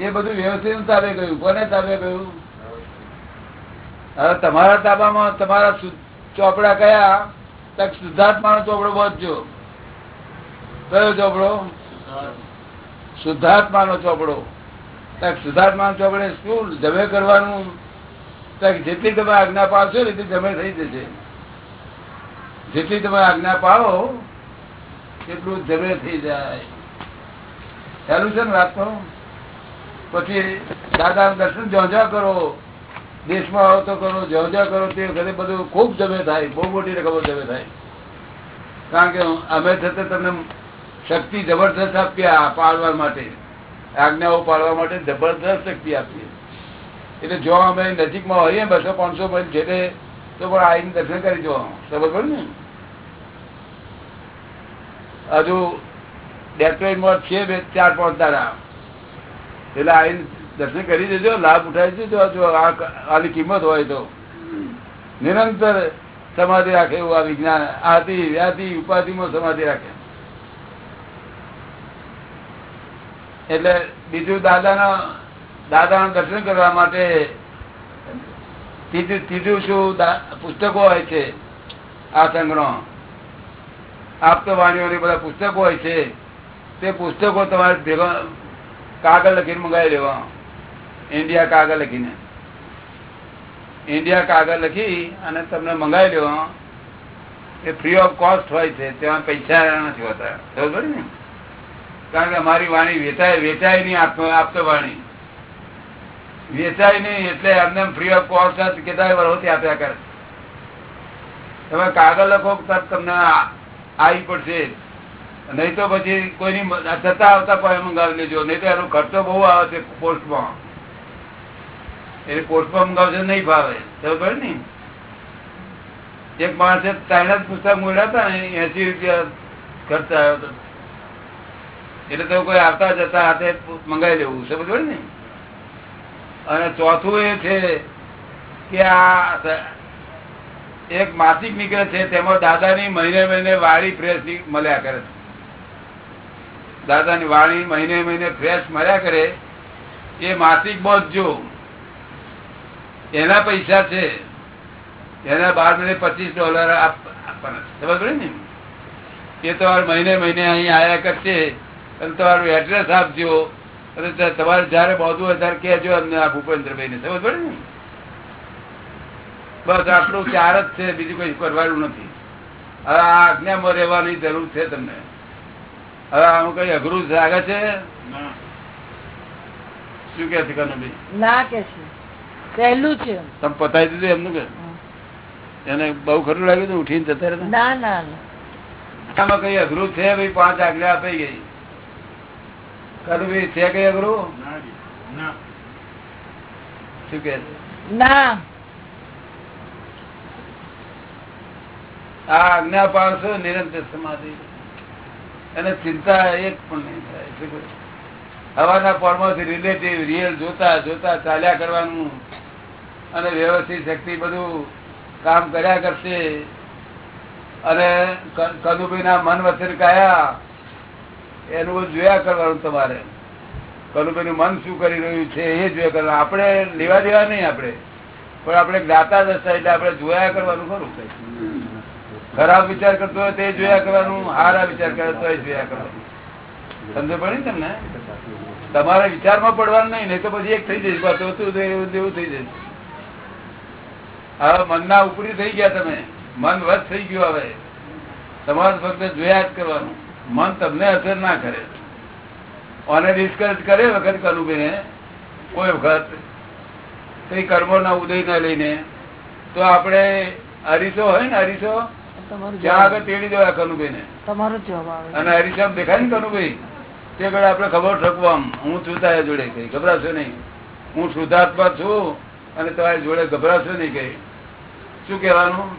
એ બધું વ્યવસ્થિત તાબે ગયું કોને તાબે ગયું હવે તમારા તાબામાં તમારા ચોપડા કયા? તક શુદ્ધાત્માનો ચોપડો બચજો કયો ચોપડો? શુદ્ધાત્માનો ચોપડો. તક શુદ્ધાત્માનો ચોપડે શું જમે કરવાનું? તક જેટલી તમે આજ્ઞા પાડશો ને જમે થઈ જશે. જેટલી તમે આજ્ઞા પાડો એટલું જમે થઈ જાય. ચાલુ છે ને વાત પછી દાદા દર્શન જ્યાં કરો, દેશમાં આવો તો કરો, જ્યાં કરો, તે વખતે બધું ખૂબ જમે થાય, બહુ મોટી રકમો જમે થાય. કારણ કે અમે છતાં તમને શક્તિ જબરદસ્ત આપ્યા પાડવા માટે. આજ્ઞાઓ પાડવા માટે જબરદસ્ત શક્તિ આપીએ. એટલે જો અમે નજીકમાં હોઈએ, બસો પાંચસો માઇલ છે તો પણ આવીને દર્શન કરી જવાનું. સમજ પડે ને? હજુ ડેક્ટરેટમાં છે બે, ચાર, પાંચ દાડા. એટલે આવીને દર્શન કરી દેજો, લાભ ઉઠાવી દેજો, જો આની કિંમત હોય તો. નિરંતર સમાધિ રાખે એવું આ વિજ્ઞાન, આદિ, વ્યાધિ, ઉપાધિમાં સમાધિ રાખે. એટલે બીજું દાદાના દાદાના દર્શન કરવા માટે ત્રીજું શું પુસ્તકો હોય છે આ સંગ્રહ. આપતવાણીઓની બધા પુસ્તકો હોય છે. તે પુસ્તકો તમારે ભેગા કાગળ લખીને મંગાવી લેવા. ઇન્ડિયા કાગળ લખીને. ઇન્ડિયા કાગળ લખી અને તમને મંગાવી લેવા. એ ફ્રી ઓફ કોસ્ટ હોય છે, તેમાં પૈસા નથી હોતા. ખબર ને? કારણ કે અમારી વાણી વેચાય વેચાય નહીં આપ- આપતો વાણી. વેચાય નહીં એટલે એમને ફ્રી ઓફ કોસ્ટ કેટલાય વર્ષોથી આપ્યા કરે. તમે કાગળ લખો તમને આવી પડશે. નહીં તો પછી કોઈની જતા આવતા પણ મંગાવી લેજો. નહીં તો એનો ખર્ચો બહુ આવે છે પોસ્ટમાં. એટલે પોસ્ટમાં મંગાવશે નહીં ભાવે. ખબર ને? એક માણસે ત્રણ પુસ્તક મળ્યા હતા ને એસી રૂપિયા ખર્ચ આવ્યો હતો. એટલે તો કોઈ આવતા જતા હાથે મંગાવી લેવું સમજ ને? અને ચોથું એ છે કે આ એક માસિક નીકળે છે, તેમાં દાદાની મહિને મહિને વાળી ફ્રેશ મળ્યા કરે છે. દાદાની વાણી મહિને મહિને ફ્રેશ મળ્યા કરે, એ માસિક બોધજો એના પૈસા છે. એના બાર મહિને પચીસ ડોલર આપવાના ખબર ને? એ તમારે મહિને મહિને અહીં આયા કરશે, અને તમારું એડ્રેસ આપજો, અને તમારે જયારે બોધું હોય ત્યારે કહેજો અમને આ ભૂપેન્દ્રભાઈ ને સમજ પડે ને? બસ આટલું ચાર જ છે, બીજું કઈ કરવાનું નથી. હવે આ આજ્ઞામાં રહેવાની જરૂર છે તમને. હવે આનું કઈ અઘરું લાગે છે? શું કે છે ના કે છે. સહેલું છે તમે પતાવી દીધું એમનું કે? એને બહુ ખરું લાગ્યું હતું ઉઠીને જતા રહેતા? ના ના આમાં કઈ અઘરું છે? ભાઈ પાંચ આગળ આપી ગઈ. કનુભાઈ છે કઈ અઘરું? શું કે છે? ના. આ આજ્ઞા પાડશો નિરંતર સમાધિ. અને ચિંતા એક પણ નહીં થાય. હવાના પોરમાંથી રિલેટિવ રિયલ જોતા જોતા ચાલ્યા કરવાનું અને વ્યવસ્થિત શક્તિ બધું કામ કર્યા કરશે. અને કનુભાઈના મન વચન કયા એનું જોયા કરવાનું તમારે. કનુભાઈનું મન શું કરી રહ્યું છે એ જોયા કરવાનું. આપણે લેવા દેવા નહીં આપણે. પણ આપણે જ્ઞાતા દશા એટલે આપણે જોયા કરવાનું ખરું. ખરાબ વિચાર કરતો હોય તે જોયા કરવાનું સારા વિચાર કરતો હોય જોયા કરવાનું સમજ પડી તમને? તમારે વિચારમાં પડવાનું નહીં તો પછી એક થઈ જઈશ પાછું હતું એવું એવું થઈ જઈશ હવે મનના ઉપરી થઈ ગયા તમે. મન વધ થઈ ગયું હવે. તમારે ફક્ત જોયા જ કરવાનું. મન તમને અસર ના કરે. અને ડિસ્કસ કરે વખત બેને કોઈ વખત. કઈ કર્મો ના ઉદય ના લઈને. તો આપણે અરીસો હોય ને અરીસો? આગળ તેડી દેવા કનુભાઈ તમારો જવાબ આવે. અને હરીશામ દેખાય ને કનુભાઈ? તે ઘડે આપણે ખબર ઠકવા હું છું તારા જોડે કઈ. ગભરાશો નહીં. હું શુદ્ધાત્મા છું અને તમારી જોડે ગભરાશો નહીં કઈ. શું કહેવાનું?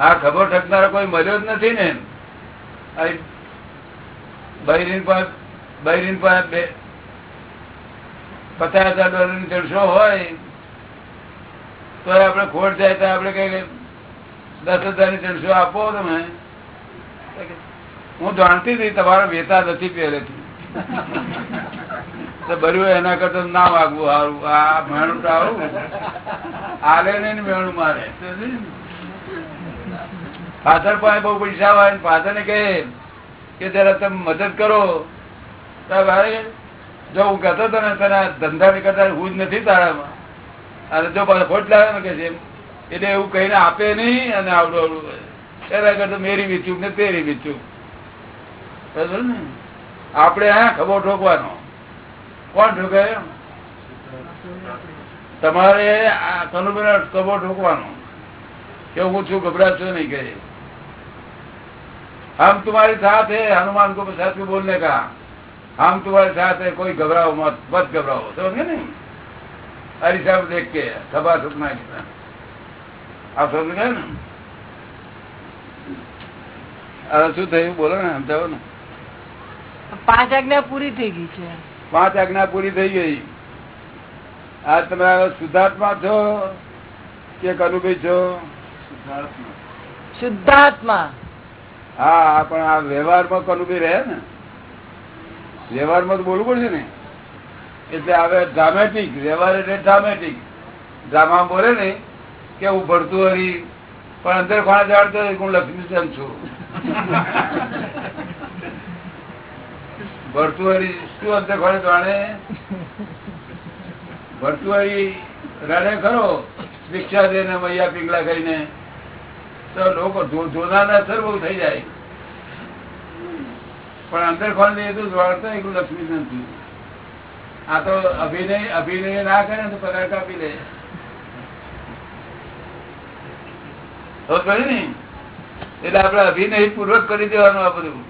આ ખબર ઠકનારો કોઈ મળ્યો જ નથી ને. આ બૈરીન પર બૈરીન બે પચાસ હજાર ડોલરની ચડશો હોય તો આપણે ખોટ જાય તો આપણે કઈ દસ હજારની જણસો આપો તમે. હું જાણતી હતી તમારો વેતા નથી પહેલેથી. તો ભર્યું એના કરતા ના વાગવું સારું. આ મેણું તો આવું. આલે ને મેણું મારે. પાછળ પાસે બહુ પૈસા હોય ને પાછળ ને કહે કે જરા તમે મદદ કરો. ભાઈ, જો હું કહેતો હતો ને, તને ધંધા ની કરતા હું જ નથી તારામાં. અને જો પાછો ખોટ લાવે ને કે છે એટલે એવું કહીને આપે નહીં અને આવડું આવડું એના કરતા મેરી વિચૂક ને તેરી વિચૂક બરાબર ને આપણે હા ખબર ઠોકવાનો કોણ ઠોકે તમારે આ કનુબેન કબો ઠોકવાનો કે હું છું ગભરાશો નહીં કહે हम तुम्हारे साथ है हनुमान को साथ में बोलने का हम तुम्हारे साथ है कोई घबराओ मत मत घबराओ समझे नहीं हरी साहब देख के सभा सुखना आप समझ गए ને હવે શું થયું? બોલો ને સમજાવો ને. પાંચ આજ્ઞા પૂરી થઈ ગઈ છે. પાંચ આજ્ઞા પૂરી થઈ ગઈ. આ તમે શુદ્ધાત્મા છો કે કનુભાઈ છો? શુદ્ધાત્મા. હા પણ આ વ્યવહારમાં કનુભાઈ રહે ને. વ્યવહારમાં તો બોલવું પડશે ને. એટલે હવે ડ્રામેટિક વ્યવહાર એટલે ડ્રામેટિક ડ્રામા બોલે ને કે હું ભરતું હરી પણ અંદર ખોણા જાણતો હું લક્ષ્મીચંદ છું. ભરતું શું અંદર ખોણે જાણે? ભરતું હરી રડે ખરો, ભિક્ષા દઈને મૈયા પીગલા કરીને તો લોકો જો- જોનારના અસર બહુ થઈ જાય. પણ અંદર ખોલ દઈએ તો જોડતા એકલું લક્ષ્મીચંદ છું. આ તો અભિનય અભિનય ના કરે તો પગાર કાપી લે તો ખરી ને એટલે આપડે અભિનય પૂર્વક કરી દેવાનું આ બધું.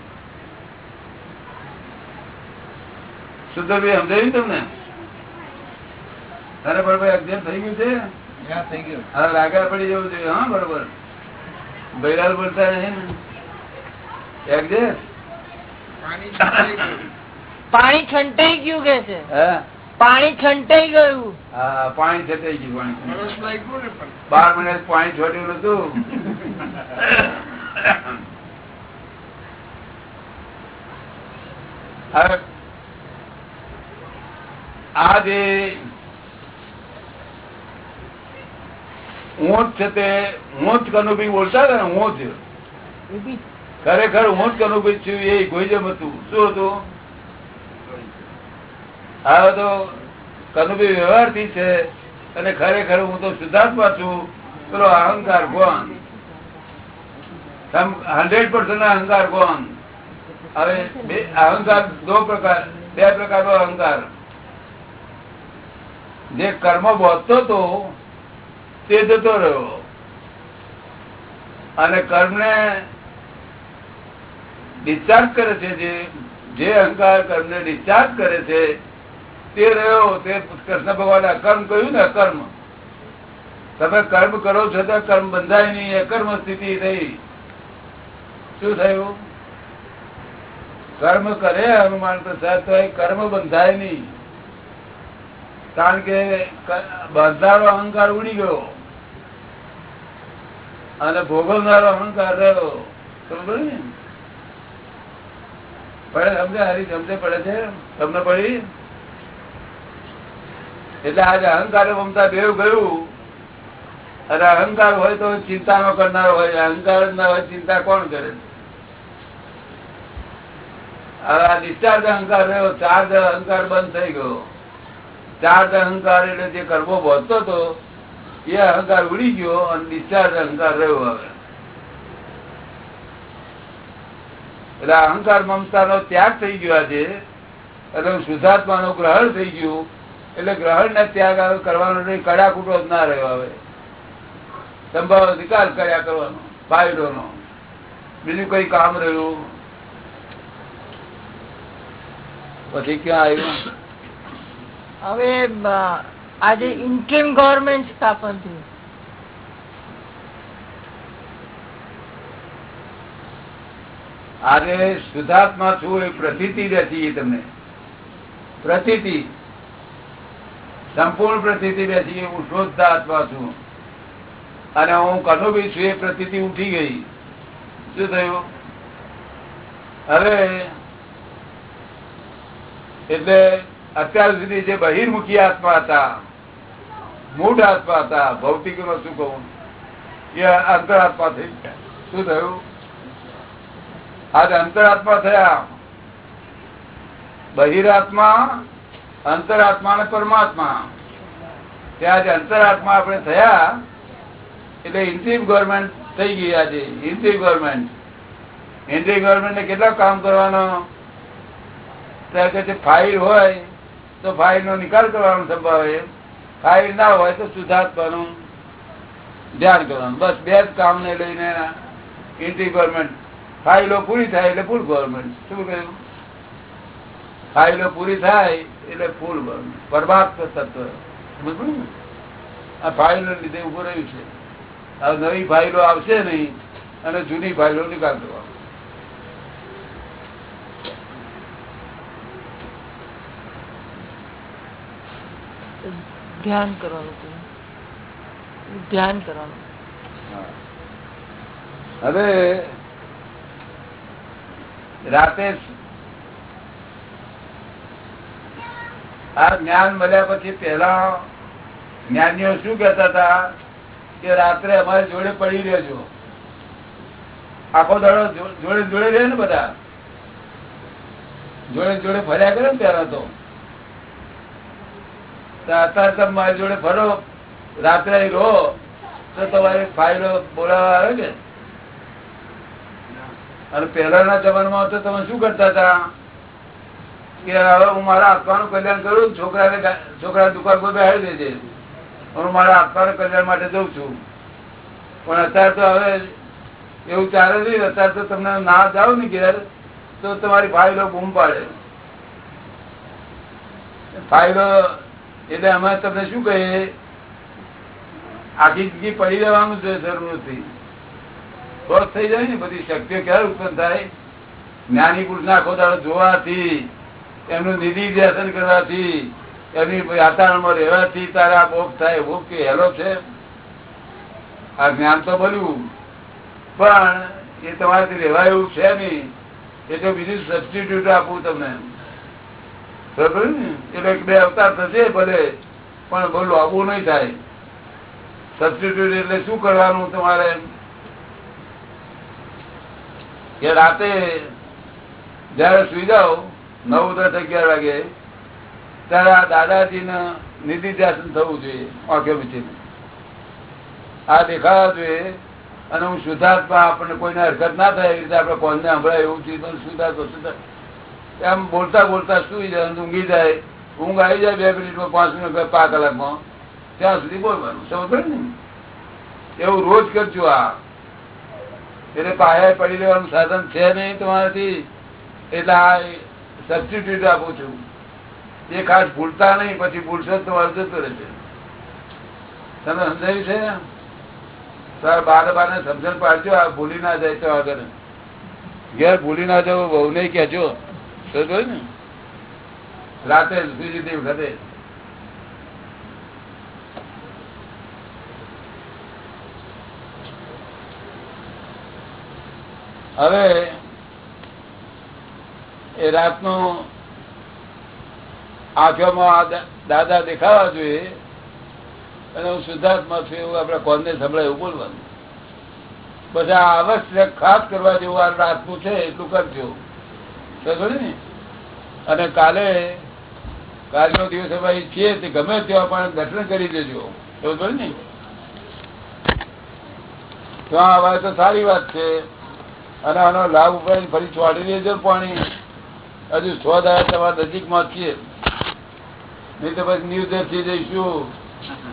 શુદ્ધભાઈ સમજાયું તમને? અરે બરોબર એક્ઝેમ થઈ ગયું છે? હા લાગા પડી જવું જોઈએ હા બરોબર. બૈરાલ બોલતા નહીં ને. એક્ઝેમ પાણી છંટાઈ ગયું કે છે? હે. પાણી છંટાઈ ગયું. હા પાણી છંટાઈ ગયું પાણી બાર મિનિટ પાણી છોડ્યું નતું હવે આ જે ઊંટ છે તે ઊંચ કનુભાઈ બોલતા હતા ને ઊંચ ખરેખર ઊંચ કનુભાઈ છું એ ગોઈજમ હતું. શું હતું? હવે તો કનુભાઈ વ્યવહારથી છે અને ખરેખર હું તો શુદ્ધાત્મા છું, પેલો અહંકાર કોણ હંડ્રેડ પર્સન્ટ અહંકાર કોણ હવે અહંકાર દો પ્રકાર, બે પ્રકારનો અહંકાર. જે કર્મ બોધતો હતો, તે જતો રહ્યો. અને કર્મને ડિસ્ચાર્જ કરે છે, જે અહંકાર કર્મને ડિસ્ચાર્જ કરે છે તે રહ્યો, તે કૃષ્ણ ભગવાને અકર્મ કહ્યું ને અકર્મ. તમે કર્મ કરો છતાં કર્મ બંધાય નહીં અકર્મ સ્થિતિ થઈ. શું થયું? કર્મ કરે, હનુમાન પ્રસાદ તો કર્મ બંધાય નહીં. કારણ કે ક- બંધારો અહંકાર ઉડી ગયો. અને ભોગવનારો અહંકાર રહ્યો. સમજો ને પડે સમજે હરી, સમજે પડે છે? તમને પડી? એટલે આજે અહંકાર મમતા બેવ ગયું. અરે અહંકાર હોય તો ચિંતા નો કરનાર હોય, અહંકાર જ ના હોય, ચિંતા કોણ કરે? આ ડિસ્ચાર્જ અહંકાર રહ્યો ચાર્જ અહંકાર બંધ થઈ ગયો. ચાર્જ અહંકાર એટલે જે કર્મો વધતો હતો, એ અહંકાર ઉડી ગયો અને ડિસ્ચાર્જ અહંકાર રહ્યો હવે. એટલે અહંકાર મમતા નો ત્યાગ થઈ ગયો આજે. એટલે શુદ્ધાત્મા નું ગ્રહણ થઈ ગયું. એટલે ગ્રહણ ને ત્યાગ કરવાનો કડા જ ના રહ્યો હવે. સંભાવ નિકાલ કર્યા કરવાનો ફાયદો નો બીજું કઈ કામ રહ્યું? પછી ક્યાં આવ્યું? હવે આજે ઇન્ટ્રીમ ગવર્મેન્ટ સ્થાપન થયું. આજે શુદ્ધાત્મા છું એ પ્રતીતિ નથી તમને. પ્રતીતિ. સંપૂર્ણ પ્રતિ બેસી હું શુદ્ધ આત્મા છું. અને હું કનુભી છું, એ પ્રતિ ઉઠી ગઈ. શું થયું? હવે એટલે અત્યાર સુધી જે બહિર્મુખી આત્મા હતા મૂળ આત્મા હતા ભૌતિક નો શું કહું? એ અંતરાત્મા થઈ ગયા. શું થયું? આજે અંતરાત્મા થયા. બહિરાત્મા અંતરાત્મા અને પરમાત્મા. ત્યાં જે અંતરાત્મા આપણે થયા, એટલે ઇન્ટ્રીમ ગવર્મેન્ટ થઈ ગઈ આજે ઇન્ટ્રી ગવર્મેન્ટ ઇન્ટ્રી ગવર્મેન્ટ કેટલા કામ કરવાનો? ત્યાં કે ફાઇલ હોય, તો ફાઇલ નો નિકાલ કરવાનો સંભાવે. ફાઇલ ના હોય તો સુધારવાનું, ધ્યાન કરવાનું. બસ બે જ કામ ને લઈને ઇન્ટ્રી ગવર્મેન્ટ ફાઇલો પૂરી થાય એટલે ફૂલ ગવર્મેન્ટ શું કહ્યું? ફાઇલો પૂરી થાય એટલે ફૂલ તત્વ. સમજ્યું ને? આ ફાઇલો લીધે ઉભું રહ્યું છે. હવે નવી ફાઇલો આવશે નહીં અને જૂની ફાઇલો નિકાલ કરવા ધ્યાન કરવાનું ધ્યાન કરવાનું. હવે રાતે આ જ્ઞાન મળ્યા પછી પેલા જ્ઞાનીઓ શું કેતા હતા? કે રાત્રે અમારી જોડે પડી રહેજો. આખો દાડો જોડે જોડે રહે ને બધા? જોડે જોડે ફર્યા કરે ને પેલા તો. અત્યારે તમે મારી જોડે ફરો, રાત્રે રહો, તો તમારી ફાઇલો બોલાવા આવે કે અને પહેલાના જમાનામાં તો તમે શું કરતા હતા? કે હવે હું મારા આત્માનું કલ્યાણ કરું છોકરાને છોકરા દુકાન પર બેહાડી દેજે હું મારા આત્માના કલ્યાણ માટે જઉં છું. પણ અત્યારે તો હવે એવું ચાલે નહીં. અત્યારે તો તમને ના જાઓ ને ઘેર, તો તમારી ફાઇલો બૂમ પાડે. ફાઇલો એટલે અમે તમને શું કહીએ? આખી જિંદગી પડી રહેવાનું છે જરૂર નથી. થઈ જાય ને બધી. શક્તિઓ ક્યારે ઉત્પન્ન થાય? જ્ઞાની પુરુષ ના ખોદાડો જોવાથી. એમનું નિધિ દર્શન કરવાથી એમની વાતાવરણમાં રહેવાથી તારા ભોગ થાય ભોગ કે હેલો છે? આ જ્ઞાન તો બન્યું. પણ એ તમારાથી રહેવાય એવું છે નહીં. એ તો બીજું સબસ્ટિટ્યુટ આપવું તમને. એટલે બે અવતાર થશે ભલે, પણ બોલું, આવું નહીં થાય. સબસ્ટિટ્યુટ એટલે શું કરવાનું તમારે? કે રાતે જયારે સુઈ જાઓ નવ દસ અગિયાર વાગે ત્યારે આ દાદાજી નિધિ ધ્યાસન થવું જોઈએ આ દેખાવા જોઈએ અને હું શુદ્ધાત્મા, આપણને કોઈને હરકત ના થાય એવી રીતે આપણે કોઈને સંભળાય એવું છે પણ શુદ્ધાત્મા શુદ્ધ એમ બોલતા બોલતા સુઈ જાય ઊંઘી જાય. ઊંઘ આવી જાય બે મિનિટમાં, પાંચ મિનિટ પાંચ કલાકમાં. ત્યાં સુધી બોલવાનું સમજ ને? એવું રોજ કરજો આ. એટલે પાયા પડી રહેવાનું સાધન છે નહીં તમારાથી. એટલે આ સબસ્ટિટ્યુટ આપું છું. એ ખાસ ભૂલતા નહીં, પછી ભૂલશો તમારે જતો રહેશે તમે સમજાયું છે? તારા બાર બાર ને સમજણ પાડજો, આ ભૂલી ના જાય તો આગળ. ઘેર ભૂલી ના જાવ બહુ નહીં કેજો સમજો ને? રાતે સુઈ જતી વખતે. હવે એ રાતનું આંખોમાં દાદા દેખાવા જોઈએ અને હું શુદ્ધાત્મા છું એવું આપણે કોને સંભળાય એવું બોલવાનું. બધા આવશ્યક ખાસ કરવા જેવું આ રાતનું છે એટલું કરજો. ને? અને કાલે, કાલનો દિવસ ભાઈ છીએ તે ગમે ત્યાં પણ દર્શન કરી દેજો સમજો ને? આ આવે તો સારી વાત છે. અને આનો લાભ ઉપાય ફરી છોડી દેજો પાણી. હજુ છ દાડા તમારા નજીકમાં છીએ. નહીં તો પછી ન્યૂ જર્સી જઈશું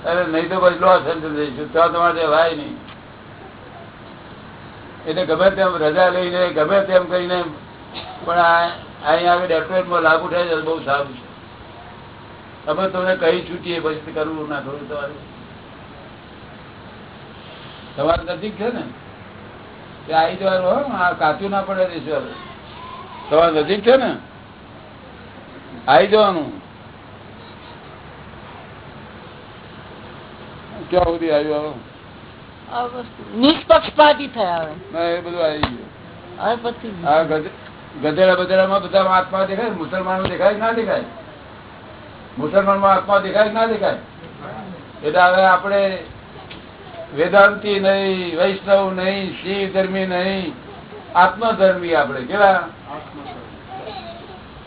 અરે નહીં તો પછી લોસ જઈશું ત્યાં તમારે જવાય નહીં. એટલે ગમે તેમ રજા લઈને, ગમે તેમ કરીને પણ અહીંયા આગળ ડેક્ટરેટમાં લાભ ઉઠાય છે બહુ સારું છે. અમે તમને કહી છૂટીએ, પછી કરવું ના કરવું તમારે. તમારે નજીક છે ને? આવી જવાનું કાચું ના પડે દેશો તમારે નજીક છે ને? આવી જવાનું. ક્યાં સુધી આવ્યું નિષ્પક્ષપાતી થયા હવે. એ બધું આવી ગયું. પછી ગધેડા બધેડામાં બધા આત્મા દેખાય મુસલમાનો દેખાય ના દેખાય? મુસલમાનમાં આત્મા દેખાય ના દેખાય? એટલે હવે આપણે વેદાંતિ નહીં વૈષ્ણવ નહીં શિવ ધર્મી નહીં આત્મધર્મી આપણે, કેવા?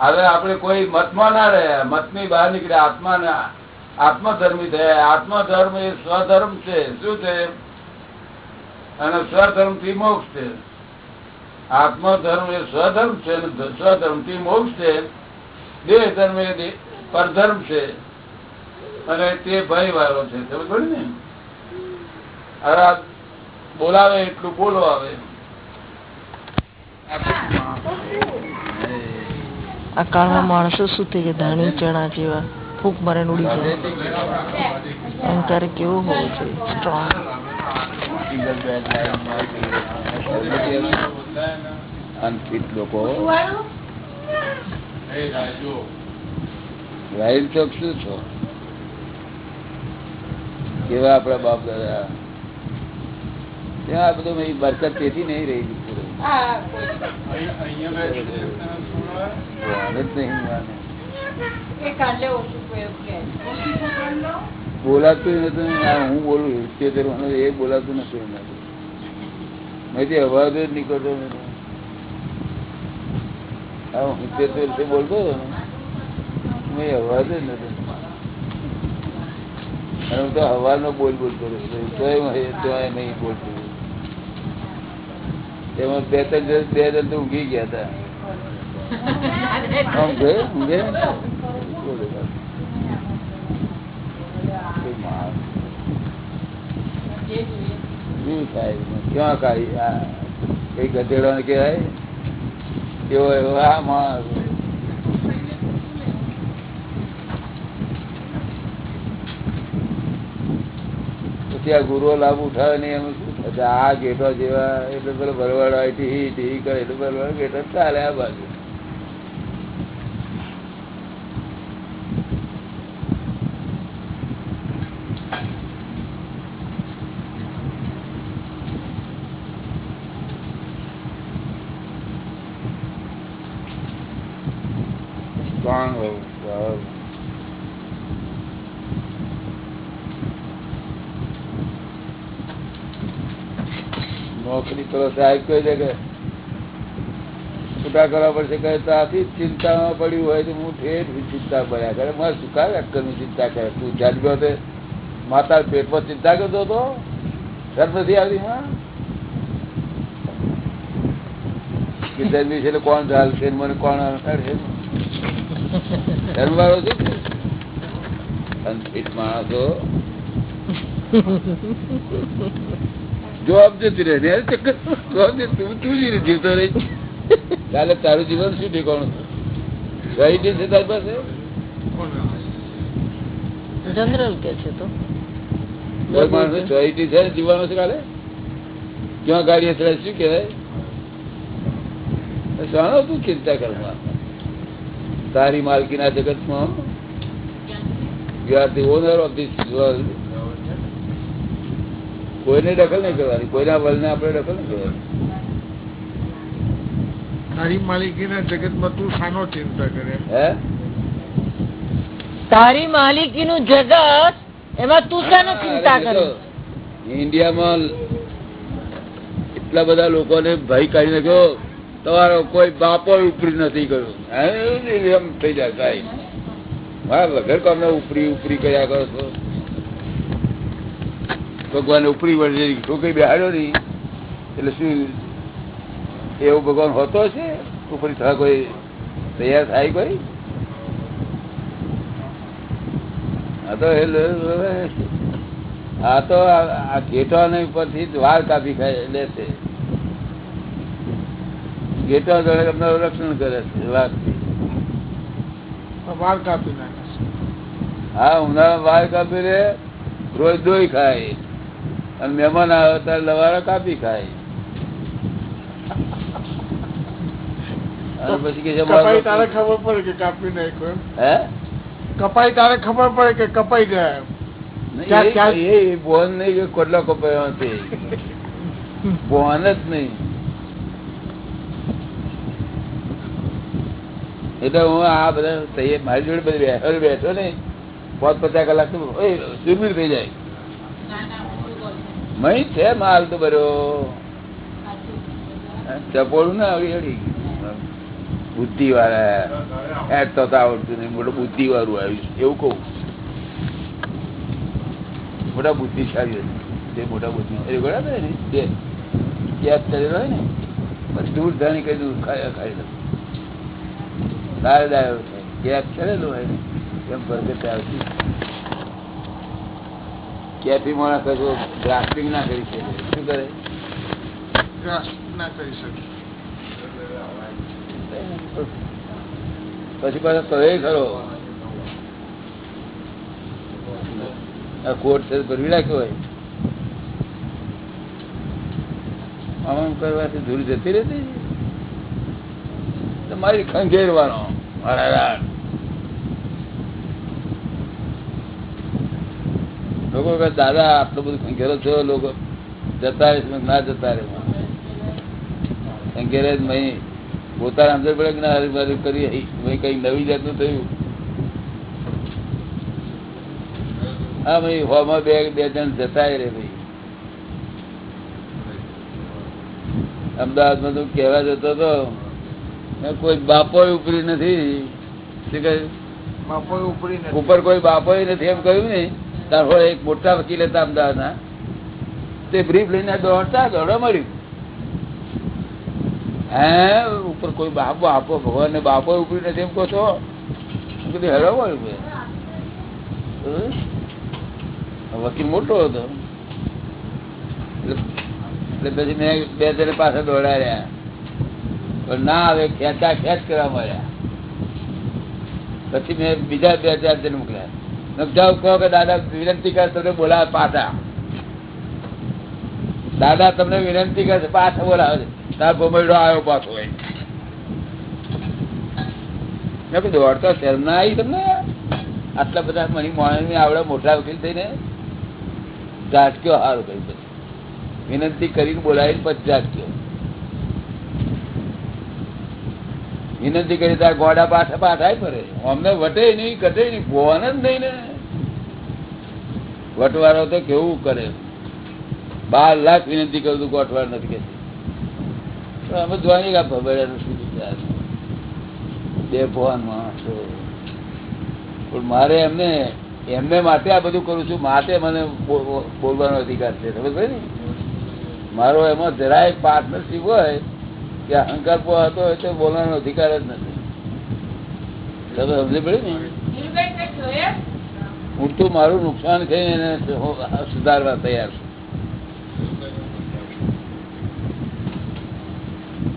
હવે આપણે કોઈ મતમાં ના રહ્યા, મતની બહાર નીકળ્યા આત્મા આત્મધર્મી થયા. આત્મધર્મ એ સ્વધર્મ છે. શું છે? અને સ્વધર્મથી મોક્ષ છે. આત્મધર્મ એ સ્વધર્મ છે સ્વધર્મથી મોક્ષ છે. દેહ ધર્મ એ પરધર્મ છે. અને તે ભય વાળો છે. સમજ ને? હવે બોલાવે એટલું, બોલો આવે આ કાળમાં માણસો શું થઈ ગયા ધાણી, ચણા જેવા ફૂંક મારે ઉડી જાય. અહંકાર કેવો હોવો જોઈએ સ્ટ્રોંગ અનફિટ લોકો. રાહિલ ચોક શું છો? કેવા આપડા બાપ દાદા? ત્યાં આ બધું મેં બરકત તેથી નહીં રહી બોલાતું નતું હું બોલું સિત્તેર એ બોલાતું નથી એનાથી. મેંથી અવાજ જ નીકળતો નથી. હું સિત્તેર બોલતો હતો ને. મેં અવાજ જ નતો અને હું તો હવાનો બોલ બોલતો રહ્યો તોય હું એ- તોય નહીં બોલતો. એમાં બે ત્રણ દિવસ બે જણ તો ઊંઘી ગયા હતા. ક્યાં કાઢી આ કઈ ગધેડો કહેવાય? એવો એવો, આ માણસ. પછી આ ગુરુઓ લાભ ઉઠાવે નહીં એમ શું? થશે આ ગેટો જેવા એટલે પેલો ભરવાડ હોય, ટી ટી કરે એટલે ભરવાડ ગેટો ચાલે આ બાજુ strong હોવું બરાબર. નોકરી કરો સાહેબ કહી દે કે છૂટા કરવા પડશે, કહે તો આથી ચિંતામાં પડ્યું હોય તો હું ઠેઠ ચિંતા પડ્યા કરે. મારે શું કાંઈ અક્કરની ચિંતા કરે? તું જાગતો તે માતા પેટમાં ચિંતા કરતો હતો? શરમ નથી આવતી માં? છે કોણ ચાલશે મને કોણ અડશે? ધર્મવાળો છે ને? માણસો જવાબ જતી રહે. જવાબ તું તું જ જીવતો રહી. કાલે તારું જીવન શું ઠેકાણું રાઈટી છે તારી પાસે? જનરલ કે છે તો? માણસ ચોઈટી છે ને જીવવાનો છે કાલે? ક્યાં ગાડી હશે શું કહેવાય? શાનો તું ચિંતા કરવા તારી માલકીના જગતમાં you are the owner of this world કોઈને દખલ નહીં કરવાની. કોઈના વલને આપણે દખલ નહીં કરવાની. તારી માલિકીના જગતમાં તું સાનો ચિંતા કરે? હે? તારી માલિકીનું જગત એમાં તું સાનો ચિંતા કરે? ઇન્ડિયામાં એટલા બધા લોકોને ભય કાઢી નાખ્યો તમારો કોઈ બાપો ઉપરી નથી ગયો. હે, એમ થઈ જાય સાહેબ મારા વગર કોમને ઉપરી ઉપરી કર્યા કરો છો? ભગવાન ઉપરી વળે ઠોકઈ બેહાડ્યો નહીં. એટલે શું એવો ભગવાન હોતો છે ઉપરી થવા કોઈ તૈયાર થાય કોઈ? આ તો આ તો આ ઘેટાને ઉપરથી વાળ કાપી ખાય લે છે. ઘેટા જોડે તમારું રક્ષણ કરે છે વાઘથી વાળ કાપી નાખે હા ઉનાળા વાળ કાપી રે રોજ દોઈ ખાય. અને મહેમાન આવે ત્યારે લવારો કાપી ખાય. અને પછી કે કપાઈ તારે ખબર પડે કે કાપી નાખ્યો હે? કપાઈ તારે ખબર પડે કે કપાઈ એમ. એ- બોન નહીં કે કોટલા કપાયો છે બોન જ નહીં. એટલે હું આ બધા મારી જોડે બધી બેઠો બેઠો ને પાંચ પચાસ કલાક દુર્બીર થઈ જાય. મહી છે માલ તો ભર્યો ચપોડું ના આવડી અડી બુદ્ધિ વાળા. એટ તો આવડતું નહીં. મોટું બુદ્ધિ વાળું આવ્યું એવું કહું. મોટા બુદ્ધિશાળી તે મોટા બુદ્ધિ એ બરાબર ને? તે કેદ કરેલો હોય ને? પછી દૂર ધાણી કઈ દૂર ખાઈ ખાઈ લે. દાયો છે કેદ કરેલો હોય ને? એમ બરગત આવતી કેફી માણસ હજુ ગ્રાફ્ટિંગ ના કરી શકે? શું કરે? ના કરી શકે. પછી પાછો કહે ખરો? આ કોટ છે ભરવી રાખ્યો હોય. આમ કરવાથી ધૂળ જતી રહેતી મારી ખંખેરવાનો મારા રાડ. લોકો કહે દાદા આટલો બધું ખંખેરો છો લોકો જતા રહે ના જતા રહે. ખંખેરે જ મહી પોતાના અંદર પડે કે ના હરીફરી કરી ભાઈ કઈ નવી જાતનું થયું. હા ભાઈ હોમાં બે બે જણ જતા રે ભાઈ અમદાવાદમાં તું કહેવા જતો હતો કોઈ બાપો ઉપરી નથી. શું કહ્યું? બાપો ઉપરી નથી. ઉપર કોઈ બાપો નથી એમ કહ્યું ને? તાર એક મોટા વકીલ હતા અમદાવાદના તે બ્રીફ લઈને દોડતા દોડવા મળ્યું. હે, ઉપર કોઈ બાપો આપો ભગવાન ને બાપો ઉપરી નથી એમ કહો છો? કીધું હેડો મળ્યું વકીલ મોટો હતો. એટલે પછી મેં બે જણ પાસે દોડાડ્યા. પણ ના આવે, ખેંચા ખેંચ કરવા મળ્યા. પછી મેં બીજા બે ચાર જણ મોકલ્યા. મેં કહો કે દાદા, વિનંતી કરે તમને બોલાવે પાછા. દાદા તમને વિનંતી કરે છે, પાછા બોલાવે તાર ભમરડો આવ્યો પાછો મેં દોડતો શરમ ના આવી તમને? આટલા બધા મણી માણસ આવડે મોટા વકીલ થઈને ઝાટક્યો હારો કઈ પછી વિનંતી કરીને બોલાવીને પછી ઝાટક્યો વિનંતી કરી, તાર ગોડા પાછા પાછા ફરે. અમને વટે નહીં, કટે નહીં ભોવાન જ નહીં ને. વટવાળો તો કેવું કરે? બાર લાખ વિનંતી કરું તું ગોઠવાર નથી કે અમે જોવાની કે ભબડ્યા શું. બે ભોવાન માણસો. પણ મારે એમને એમને માટે આ બધું કરું છું, માટે મને બોલવાનો અધિકાર છે. ખબર ને? મારો એમાં જરાય પાર્ટનરશીપ હોય કે અહંકાર હતો હોય તો બોલવાનો અધિકાર જ નથી. તમે સમજી પડ્યું ને? હું તો મારું નુકસાન થઈને એને સુધારવા તૈયાર છું.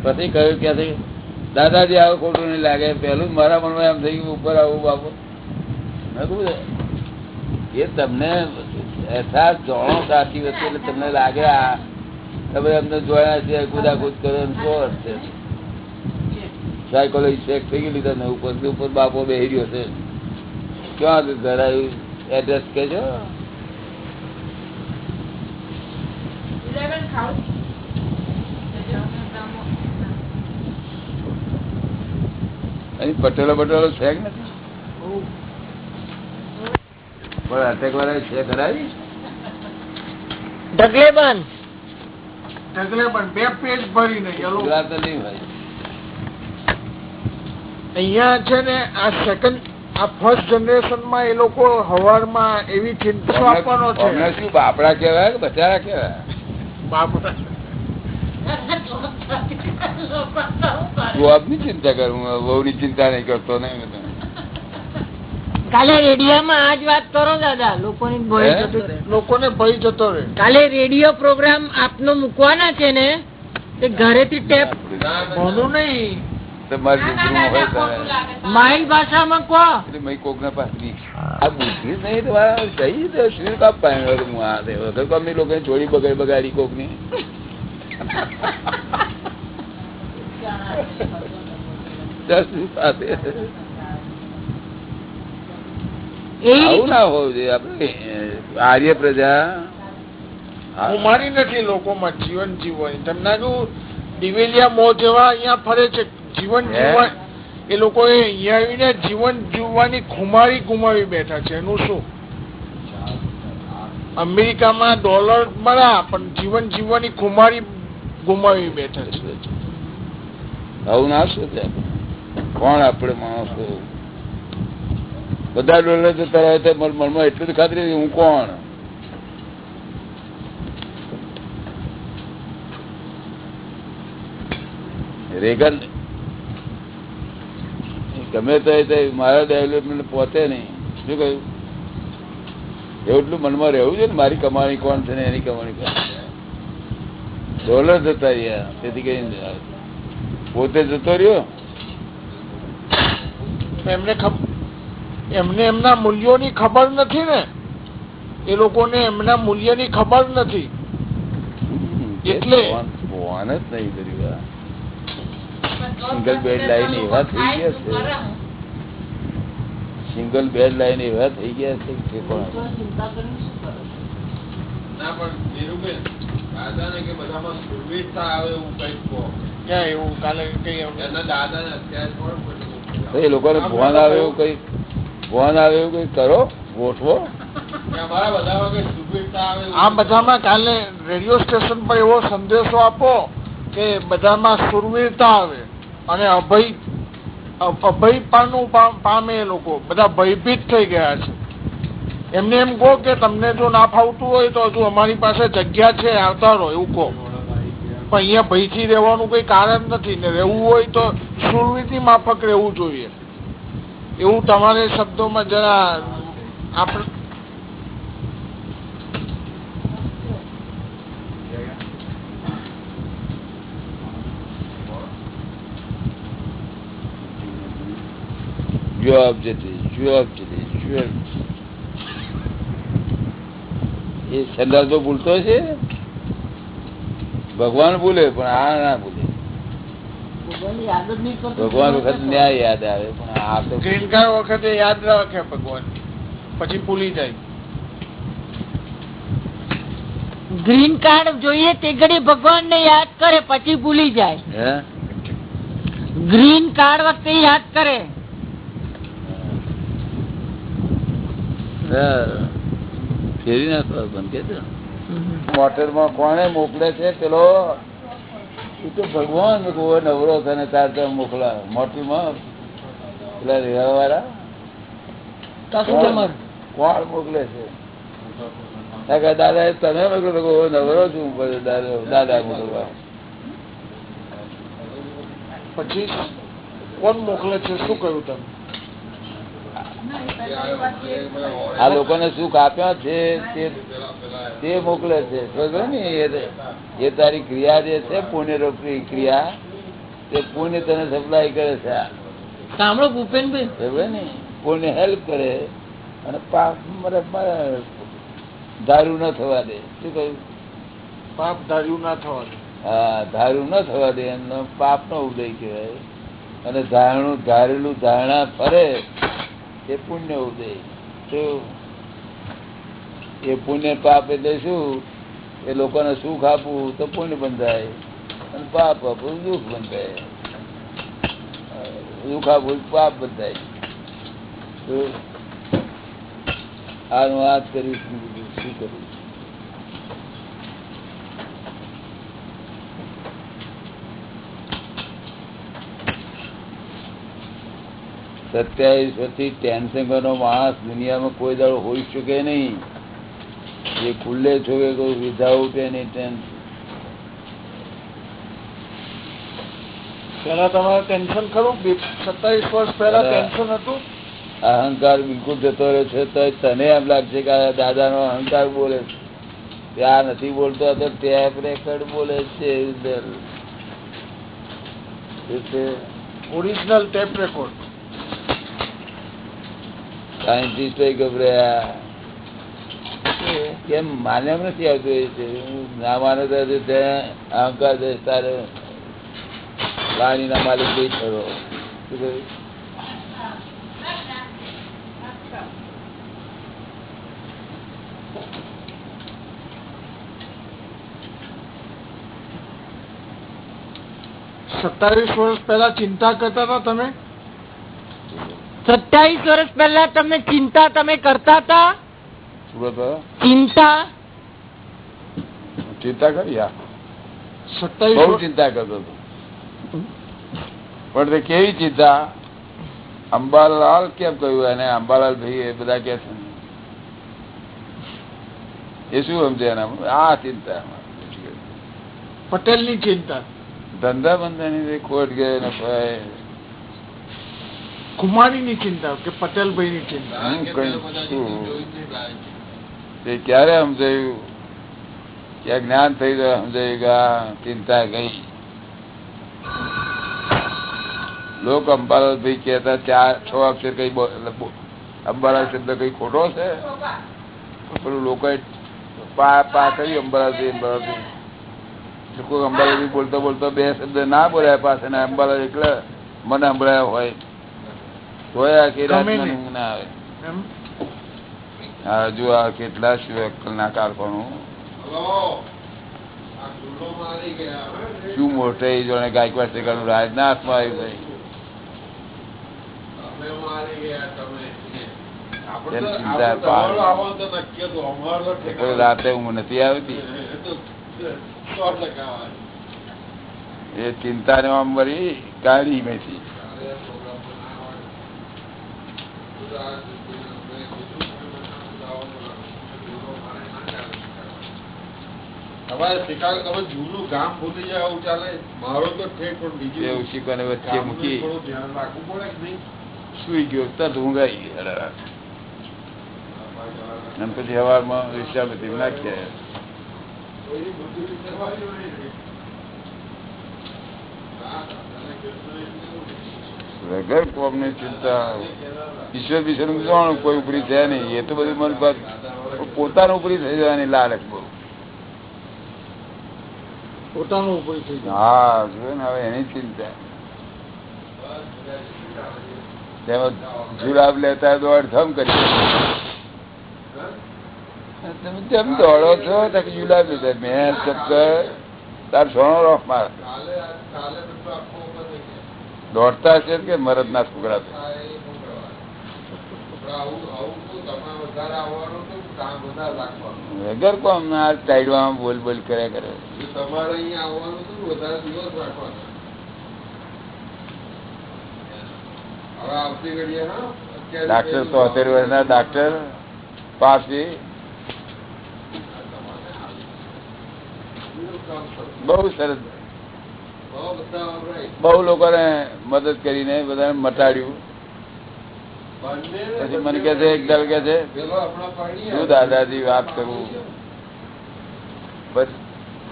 પછી કહ્યું ક્યાંથી? દાદાજી આવું ખોટું નહીં લાગે. પહેલું મારા મનમાં એમ થઈ ગયું ઉપર આવું બાપુ. એ તમને અહેસાસ જોણો સાચી વસ્તુ એટલે તમને લાગે આ તમે અમને જોયા છે કુદાકુદ કરો શું હશે સાયકોલોજી ચેક થઈ ગયેલી લીધા ને ઉપર ઉપર બાપો બેહી રહ્યો છે. ક્યાં ધરાયું એડ્રેસ કેજો અહીં પટેલો પટેલો છે કે નથી? પણ અટેક વાળા છે ખરાઈ ઢગલે પણ ઢગલે પણ બે પેજ ભરીને. ગુજરાત નહીં ભાઈ અહીંયા છે ને આ સેકન્ડ આ ફર્સ્ટ જનરેશન એ લોકો હવારમાં એવી ચિંતા આપવાનો અમને- અમને શું બાપડા કેવાય કે બચારા કેવાય બાપરા જોબની ચિંતા કરું બહુ ની ચિંતા નહીં કરતો નહીં કાલે રેડિયોમાં આજ વાત કરો દાદા લોકોની ભય ને જતું. લોકોને ભય જતો રહે. કાલે રેડિયો પ્રોગ્રામ આપનો મૂકવાના છે ને તે ઘરેથી ટેપ ભણું નહીં. તમારી હોય તારે. માઇલ ભાષામાં કહો. એટલે મેં કોકના પાસે આ બુદ્ધિ જ નહીં તમારા સહી તો શું કાપ પામ્યો હું આ તે વખત કોમની લોકોની જોડી બગાડી બગાડી કોકની. દસ આવું ના હોવું જોઈએ આપણે. આર્ય પ્રજા. કુમારી નથી લોકોમાં જીવન જીવવાની. તમને જો દિવેલિયા મોહ જેવા અહીંયા ફરે છે. જીવન? જીવવા એ લોકો અહીંયા આવીને જીવન જીવવાની ખુમારી ગુમાવી બેઠા છે. એનું શું? અમેરિકામાં ડોલર મળ્યા પણ જીવન જીવવાની ખુમારી ગુમાવી બેઠા છે. આવું ના સોચે કોણ આપણે માણસો? બધા ડોલર જતા રહે તો મનમાં એટલું જ ખાતરી હું કોણ? રેગન ગમે તો મારા ડેવલપમેન્ટ પહોંચે નહીં. શું કહ્યું? એટલું મનમાં રહેવું છે ને મારી કમાણી કોણ છે ને એની કમાણી કોણ છે? ડોલર જતા રહ્યા તેથી કઈ પોતે જતો રહ્યો. એમને એમને એમના મૂલ્યોની ખબર નથી ને. એ લોકોને એમના મૂલ્યની ખબર નથી. એટલે- ભગવાન જ નહીં કર્યું. સિંગલ બેડ લાઈન એવા થઈ ગયા છે. સિંગલ બેડ લાઈન એવા થઈ ગયા છે કે કોણ? ના પણ ધીરુબેન દાદાને કે બધામાં સુરવીરતા આવે એવું કઈ એમ- એના દાદાને અત્યારે કોણ બધું તો એ લોકોને ફોન આવે એવું કઈ ફોન આવે એવું કઈ કરો ગોઠવો. કે અમારા બધામાં કઈ સુરવીરતા આવે એવું આ બધામાં કાલે રેડિયો સ્ટેશન પર એવો સંદેશો આપો કે બધામાં સુરવીરતા આવે. અને અભય અભયપાનું અભય પાનું પામે એ લોકો. બધા ભયભીત થઈ ગયા છે. એમને એમ કહો કે તમને જો ના ફાવતું હોય તો હજુ અમારી પાસે જગ્યા છે, આવતા રહો, એવું કહો. પણ અહીંયા ભયથી રહેવાનું કોઈ કારણ નથી. ને રહેવું હોય તો સુરવીરની માફક રહેવું જોઈએ. એવું તમારે શબ્દોમાં જરા આપણે Objective, you are એ સંદાસ તો ભૂલતો છે. ભગવાન ભૂલે પણ આ ના ભૂલે. ભગવાન વખત ન્યાય યાદ આવે પણ આ તો ગ્રીન કાર્ડ વખતે યાદ રાખે ભગવાન. પછી ભૂલી જાય. ગ્રીન કાર્ડ જોઈએ તે ઘડી ભગવાન ને યાદ કરે પછી ભૂલી જાય. હે? ગ્રીન કાર્ડ વખતે યાદ કરે હા. ફેરી નાખવા બંધ કે મોટરમાં કોને મોકલે છે પેલો? એ તો ભગવાન કોઈ નવરો તને તાર તો મોકલા. મોટરમાં પેલા રેવા વાળા કોણ મોકલે છે? દાદા એ તમે મોકલો નવરો છું? દાદા દાદા મોકલવા. પછી કોણ મોકલે છે? શું કહ્યું તમે? આ લોકોને સુખ આપ્યા છે તે મોકલે છે. ને એ- તારી ક્રિયા જે છે પુણ્ય રૂપી ક્રિયા તે પુણ્ય તને સપ્લાય કરે છે. સાંભળો ભૂપેનભાઈ. ને? પુણ્ય હેલ્પ કરે અને પાપ ધારું ન થવા દે. શું કહ્યું? પાપ ધાર્યું ના થવા દે. હા ધારું ન થવા દે એમનો પાપ નો ઉદય કહેવાય. અને ધારણું ધારેલું ધારણા ફરે એ પુણ્ય ઉદય. શું? એ પુણ્ય પાપ એટલે શું એ લોકોને સુખ આપવું તો પુણ્ય બંધાય અને પાપ આપવું દુઃખ બંધાય દુઃખ આપવું પાપ બંધાય આનું વાત કરીશ. શું કરીશ? સત્યાવીસ પછી ટેન્શન નો માણસ દુનિયામાં કોઈ દાડો હોઈ શકે નહીં. જે ખુલ્લે જોવે કોઈ વિધાઉટ એની ટેન્શન પેલા તમારે ટેન્શન ખરું? સત્તાવીસ વર્ષ પહેલા ટેન્શન હતું? અહંકાર બિલકુલ જતો રહ્યો છે તો તને એમ લાગશે કે આ દાદાનો અહંકાર બોલે છે. ત્યાં નથી બોલતો તો ટેપ રેકર્ડ બોલે છે ઓરિજિનલ ટેપ રેકોર્ડ સાયન્ટિસ્ટો ગભરાયા. કેમ માન્યમ નથી આવતું એ છે? ના માને તો ત્યાં અહંકાર છે તારે. પાણીના માલિક બી થયો સત્તાવીસ વર્ષ પહેલા ચિંતા કરતા હતા તમે? સત્યાવીસ વર્ષ પહેલા તમે ચિંતા તમે કરતા હતા? ચિંતા? ચિંતા કરી બહુ ચિંતા કરતો હતો. પણ તે કેવી ચિંતા? અંબાલાલ કેમ કહ્યું એને? અંબાલાલ ભાઈ એ બધા કે છે એ શું સમજે એના? આ ચિંતા પટેલની ચિંતા. ધંધા બંધાની ખોટ ગયો ને ભાઈ કુમારી ની ચિંતા, કે પટેલભાઈ ની ચિંતા કઈ ક્યારે સમજાયું? કે જ્ઞાન થઈ જાય સમજાયું કે ચિંતા ગઈ લોક અંબાલાલ ભાઈ કહેતા, ચાર, છ અક્ષર કઈ એટલે અંબાલાલ શબ્દ કઈ ખોટો છે? પેલું લોકો પા પા કરી અંબાલાલ ભાઈ અંબાલાલ ભાઈ જો કોઈ અંબાલાલ બોલતો બોલતો બે શબ્દ ના બોલાય પાસે અંબાલાલ એકલા મને સંભળાયા હોય. તોય આ નહીં. ઊંઘ ના આવે. હજુ આ કેટલા શું ના કારખાનું શું મોટે જોને ગાયકવાડ ના હાથમાં આવ્યું ભાઈ. કોઈ રાતે ઊંઘ નથી આવતી. એ ચિંતા ને આમ વળી કાઢી મેથી. તમારે શિકાર તમે જૂનું ગામ ભૂલી જાય એવું ચાલે મારો તો ઠેક પણ બીજું એવું શીખવાને વચ્ચે મૂકી. થોડું ધ્યાન રાખવું પડે કે નહીં? સુઈ ગયો તરત ઊંઘાઈ અડધા. અને પછી હવારમાં વિશ્રામતી નાખ્યા. બુદ્ધિ વગર કોમની ચિંતા ઈશ્વર વિશે જાણું કોઈ ઉપરી છે નહીં. એ તો બધું મન પર પોતાનું ઉપરી થઈ જવાની લાલચ બહુ. પોતાનું ઉપરી થઈ જાય. હા જો ને હવે એની ચિંતા. તેમાં જુલાબ લેતા દોડ થમ કરી તમે જેમ દોડો છો ત્યાં જુલાબ લીધા મેં ચક્કર તાર સોનો રોફ માર કાલે દોડતા છે કે મરદ ના છોકરા છે. ડાક્ટર તોતેર વર્ષના ડાક્ટર પાસે બહુ સરસ. બહુ લોકોને મદદ કરીને બધાને મટાડ્યું. પછી મને કે છે એક દલ કે છે શું દાદાજી વાત કરું. બસ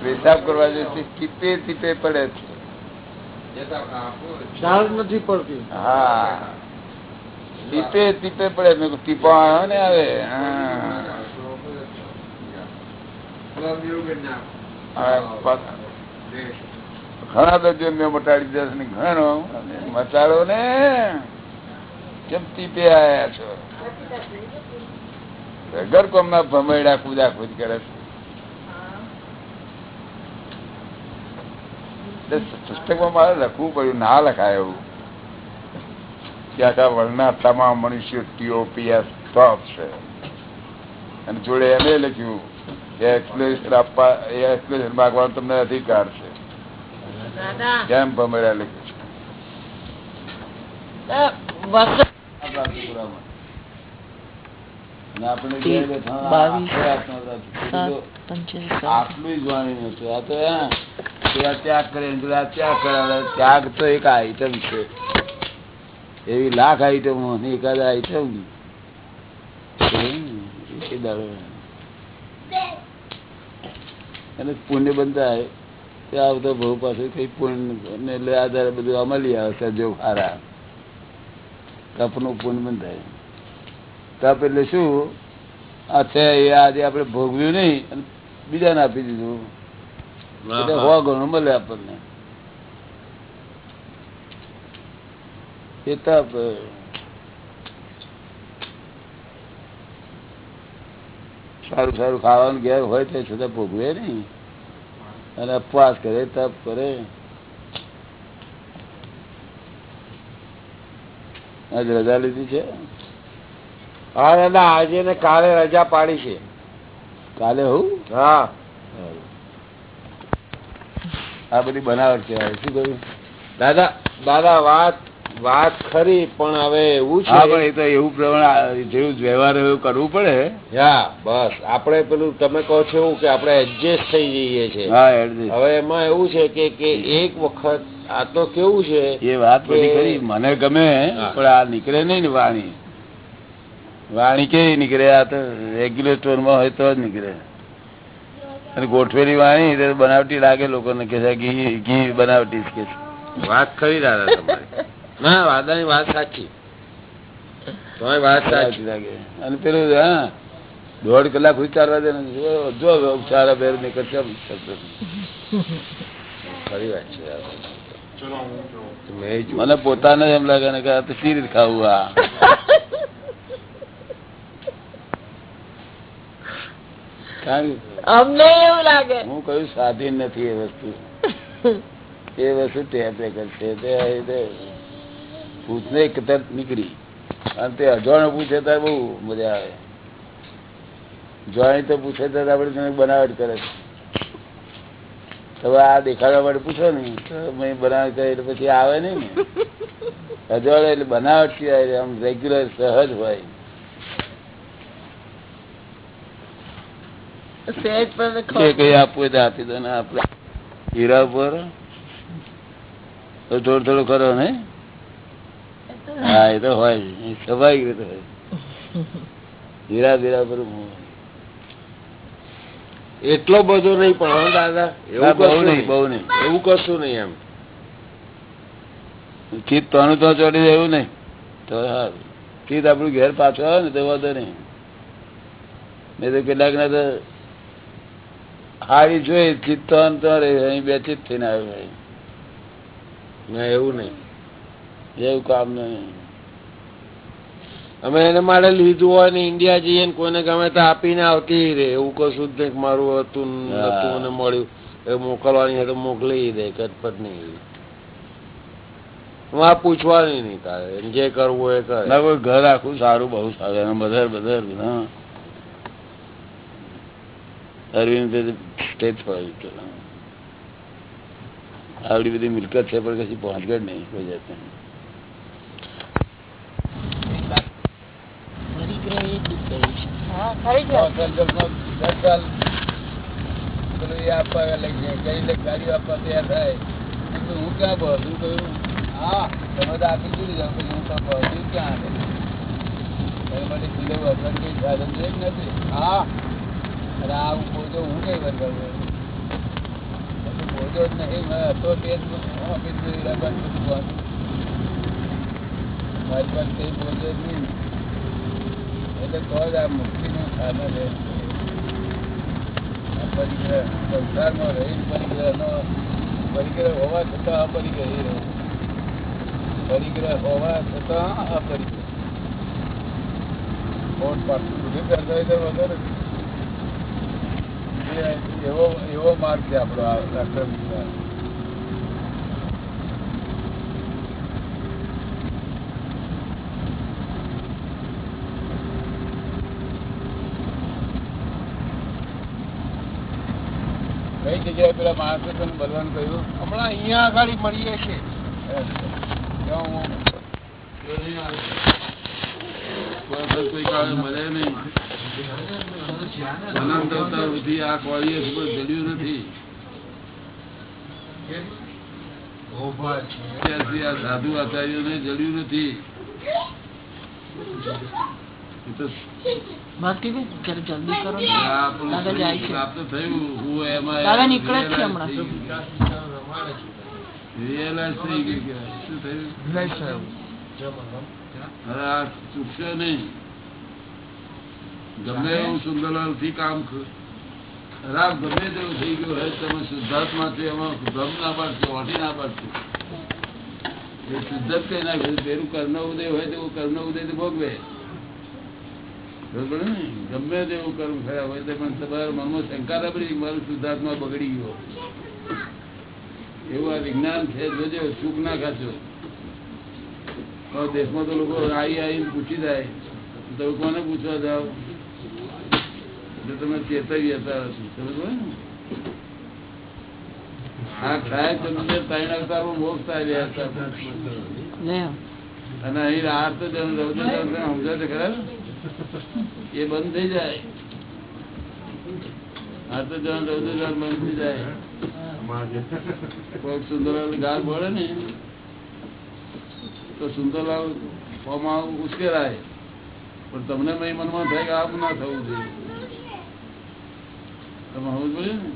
પેશાબ કરવા જશે ટીપે ટીપે પડે નથી પડતી. હા. ટીપે ટીપે પડે. મેં કીધું ને આવે હા. ઘણા દર્જન મેં મટાડી છે ને ઘણો. મટાડો ને. કેમ ટીપે આયા છો? ઘર કોમના ભમેડા કુદા કુદ કરે છે. પુસ્તકમાં મારે લખવું પડ્યું, ના લખાય એવું. કે આખા વર્ણના તમામ મનુષ્યો ટીઓપીએસ સ્ટોપ છે. અને જોડે એને લખ્યું કે એક્સપ્લેનેશન આપવા, એ એક્સપ્લેનેશન માગવાનો તમને અધિકાર છે. કેમ ભમેડા ત્યાગ તો એક આઈટમ છે. એવી લાખ આઈટમો એકાદ આઈટમ અને પુણ્ય બંધાય. તે આવતો બહુ પાસે કઈ પૂર્ણ એટલે આધારે બધું અમલી આવે સજો ખારા તપનું પુણ્ય બંધાય. તપ એટલે શું? આ છે એ આજે આપણે ભોગવ્યું નહીં બીજાને આપી દીધું. એટલે હોવા ઘણું મળે આપણને. એ તપ સારું સારું ખાવાનું ઘેર હોય તે છતાં ભોગવે નહીં. અને અપવાસ કરે તપ કરે. આજ રજા લીધી છે? હા દાદા આજે ને કાલે રજા પાડી છે. કાલે હું? હા. આ બધી બનાવટ કહેવાય. શું કહ્યું? દાદા દાદા વાત વાત ખરી પણ હવે એવું છે પણ એ તો એવું પ્રમાણે જેવું વ્યવહાર એવું કરવું પડે. હા બસ. આપણે પેલું તમે કહો છો એવું કે આપણે એડજસ્ટ થઈ જઈએ છે હવે એમાં એવું છે કે કે એક વખત આ તો કેવું છે એ વાત બધી કરી મને ગમે. પણ આ નીકળે નહીં ને વાણી. વાણી કેવી નીકળે? આ તો રેગ્યુલર સ્ટોરમાં હોય તો જ નીકળે. અને ગોઠવેલી વાણી બનાવટી લાગે લોકોને કે ઘી ઘી બનાવટી જ કે. વાત ખરી દાદા તમારી. ના દાદાની વાત સાચી. તમારી વાત સાચી લાગે. અને પેલું હા દોઢ કલાક દે જો- જો ઉચ્ચારા બેર નીકળશે ખરી વાત છે. મને પોતાને એમ લાગે ને કે આ તો સી રીતે ખાવું આ. કારણ કે અમને એવું લાગે. હું કયું સ્વાધીન નથી એ વસ્તુ. એ વસ્તુ ટેપ રેકર્ડ છે પૂછને એક તરફ નીકળી. અને તે અજાણો પૂછે ત્યારે બહુ મજા આવે. જાણી તો પૂછે ત્યારે આપણે તેને બનાવટ કરે છે. હવે આ દેખાડવા માટે પૂછો ને તો બનાવટ કરે એટલે પછી આવે નહીં ને. અજાણો એટલે બનાવટ સિવાય આમ રેગ્યુલર સહજ હોય. આપવું આપી દો ને આપણે. હીરા ઉપર? તો થોડો થોડું કરો ને? હા એ તો હોય સ્વાભાવિક રીતે હોય ધીરા ધીરા પર એટલો બધો નહીં પણ દાદા એવું બહુ કશું નહીં બહુ નહીં. એવું કશું નહીં એમ. ચિત્ત તોનું તો ચોટી જાય એવું નહીં. તો હા ચિત્ત આપણું ઘેર પાછું આવે ને તો વાંધો નહીં. નહીં તો કેટલાક ના તો હારી જોઈ ચિત્ત તો અહીં બે ચિત્ત થઈને આવ્યો એવું નહીં. એવું કામ નહીં અમે એને માટે લીધું હોય ને ઇન્ડિયા જઈએ ને કોઈને ગમે તો આપીને આવતી રે એવું કશું જ મારું હતું હતું અને મળ્યું. એ મોકલવાની તો મોકલી દે કટપટ નહીં હું આ પૂછવાની નહીં તારે. જે કરવું એ કરે. ના કોઈ ઘર આખું સારું બહુ સારું. બધર બધર હા. અરવિંદ સ્ટેજ પર આવડી બધી મિલકત છે પણ કશી પહોંચગઢ નહીં કોઈ જાતને પરિગ્રહ એ દુઃખ કર્યું છે હા, ખરી જ વાત. હું ક્યાં પહોંચું હા તમે તો આપી હું તો પહોંચ્યું ક્યાં એના માટે વગર કઈ સાધન છે નથી. હા અને આ હું બોજો હું કઈ વગર બોજો જ નહીં. હતો તે જ બધું પહોંચ્યું મારી પાસે કઈ બોજો જ નહીં. એટલે તો જ આ મુક્તિનું સાધન છે. આ પરિગ્રહ સંસારમાં રહીને પરિગ્રહનો, પરિગ્રહ હોવા છતાં અપરિગ્રહ રહે. પરિગ્રહ હોવા છતાં અપરિગ્રહ. કરતા વગર? એવો એવો માર્ગ છે આપણો આ ડોક્ટર કઈ જગ્યાએ પેલા માણસે તને બોલવાનું કહ્યું હમણાં અહીંયા આગળ મળીએ છીએ મળે નહીં અનંત સુધી નથી ભક્તિ જલ્દી કરો દાદા જાય છે. દાદા નીકળે છે હમણાં. ગમે. એવું સુંદરલાલથી કામ ખરાબ ગમે તેવું થઈ ગયું હોય તમે શુદ્ધાત્મા માંથી એમાં ભ્રમ ના પાડશો વાટી ના પાડશો. એ શુદ્ધ કઈ નાખ્યું પેલું કર્ણ ઉદય હોય તો કર્ણ ઉદય તો ભોગવે. ગમે તેવું કર્મ ખરાબ હોય તો પણ તમારા મનમાં શંકા રાખી મારું શુદ્ધાત્મા બગડી ગયો. એવું આ વિજ્ઞાન છે જોજો સુખ ના ખાશો. દેશમાં તો લોકો આવી આવીને પૂછી જાય. તો કોને પૂછવા જાઓ? એટલે તમે ચેતવી હતા. સમજ ને? આ ખાય તમને ત્રણ અવતારમાં મોક્ષ થાય અને અહીં રાત તો જન સમજો તો ખરા ને? એ બંધ થઈ જાય. આ જવાનું રૌદ્ર જન બંધ થઈ જાય. કોઈક સુંદરલાલ ગાળ બોલે ને તો સુંદરલાલ ફોર્મમાં ઉશ્કેરાય. પણ તમને મેં મનમાં થાય કે આમ ના થવું જોઈએ. તમે સમજ પડ્યું ને?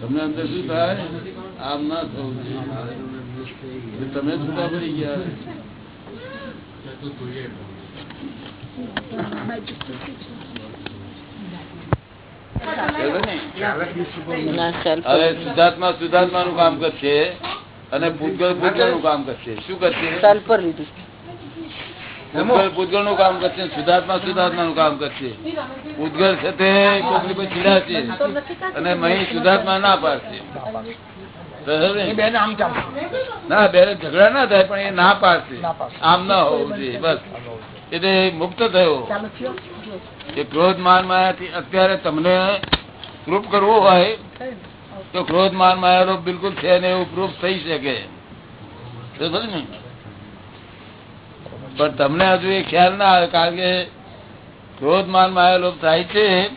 તમને અંદર શું થાય? આમ ના થવું જોઈએ. તમે છૂટા પડી ગયા. હવે શુદ્ધાત્મા શુદ્ધાત્મા નું કામ કરશે અને ભૂતગળ ભૂતગળનું કામ કરશે. શું કરશે? self પર લીધું. પૂતગલ પૂતગલનું કામ કરશે શુદ્ધાત્મા શુદ્ધાત્મા નું કામ કરશે. પૂતગલ છે તે કોકની પર ચીડાશે અને મહી સુધાર્થમાં ના પાડશે. બેન ના બે ઝઘડા ના થાય પણ એ ના પાડશે. ના પાડશે. આમ ના હોવું જોઈએ બસ. એટલે મુક્ત થયો. એ ક્રોધ માન માયાથી અત્યારે તમને પ્રૂફ કરવું હોય તો ક્રોધ માન માયા બિલકુલ છે ને એવું પ્રૂફ થઈ શકે. ને? પણ તમને હજુ એ ખ્યાલ ના આવે કારણ કે ક્રોધ માન માયા થાય છે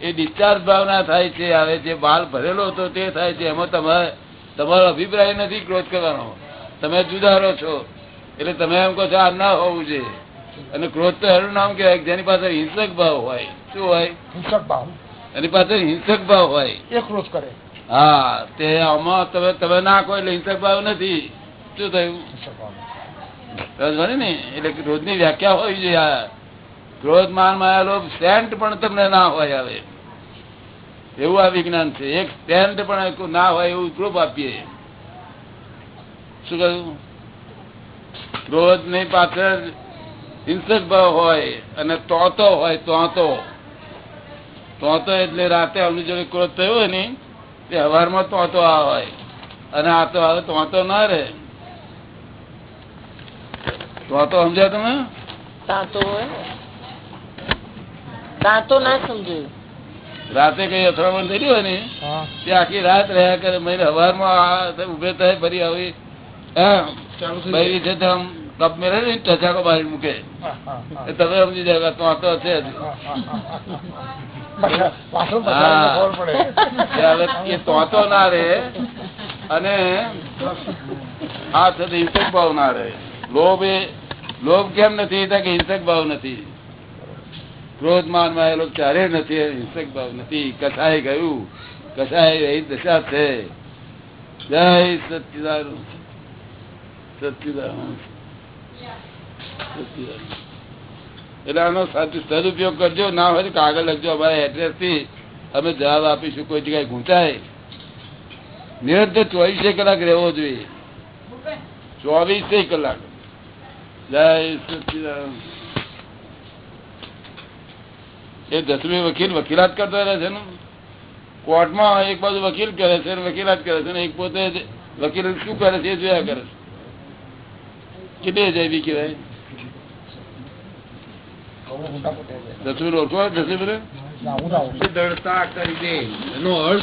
એ ડિસ્ચાર્જ ભાવના થાય છે હવે જે બાલ ભરેલો હતો તે થાય છે એમાં તમારે તમારો અભિપ્રાય નથી ક્રોધ કરવાનો. તમે જુદારો છો. એટલે તમે એમ કહો છો આ ના હોવું જોઈએ. અને ક્રોધ તો એનું નામ કહેવાય જેની પાસે હિંસક ભાવ હોય. શું હોય? હિંસક ભાવ. એની પાસે હિંસક ભાવ હોય. એ ક્રોધ કરે. હા તે આમાં તમે તમે નાખો એટલે હિંસક ભાવ નથી. શું થયું? ને? એટલે કે રોજની વ્યાખ્યા હોવી જોઈએ. ક્રોધ માન માયા લોભ સેન્ટ પણ તમને ના હોય હવે એવું આ વિજ્ઞાન છે. એક સેન્ટ પણ ના હોય એવું ક્રોપ આપીએ. શું કહ્યું? ક્રોધની પાછળ હિંસક ભાવ હોય અને તોતો હોય તોતો. તોતો એટલે રાતે અમની જોડે ક્રોધ થયો હોય ને તે હવારમાં તોતો આ હોય અને આ તો હવે તોતો ના રહે. તોતો સમજ્યા તમે? તાંતો હોય. ના સમજાયું રાતે કઈ અથડામણ થઈ હોય ને તે આખી રાત રહ્યા કરે. મહિને હવારમાં ઉભે થાય ફરી આવી. હા, બૈરી છે કપ મેળે ને ટચાકો મારી મૂકે. તમે સમજી જાય તો છે એ તોતો ના અને આ છે હિંસક ભાવ ના રહે લોભ એ લોભ કેમ નથી? કે હિંસક ભાવ નથી. ક્રોધ માનમાં એ લોક ચારે નથી હિંસક ભાવ નથી. કસાય ગયું? કસાય એ દશા છે? જય સચિદાન સચિદાન. એટલે આનો સદુપયોગ કરજો. ના હોય કાગળ લખજો. અમારા એડ્રેસથી અમે જવાબ આપીશું. કોઈ જગ્યાએ ઘૂંચાય. નિરંતર ચોવીસે કલાક રહેવો જોઈએ. ચોવીસે કલાક. એ દસમી વકીલ વકીલાત કરતો રહે છે ને? કોર્ટમાં એક બાજુ વકીલ કરે છે વકીલાત કરે છે ને? એક પોતે વકીલ શું કરે છે એ જોયા કરે છે. કેટલી અજાયબી કહેવાય. દસમી ઓળખો દસમી બધે. દળતા કરી દે. એનો અર્થ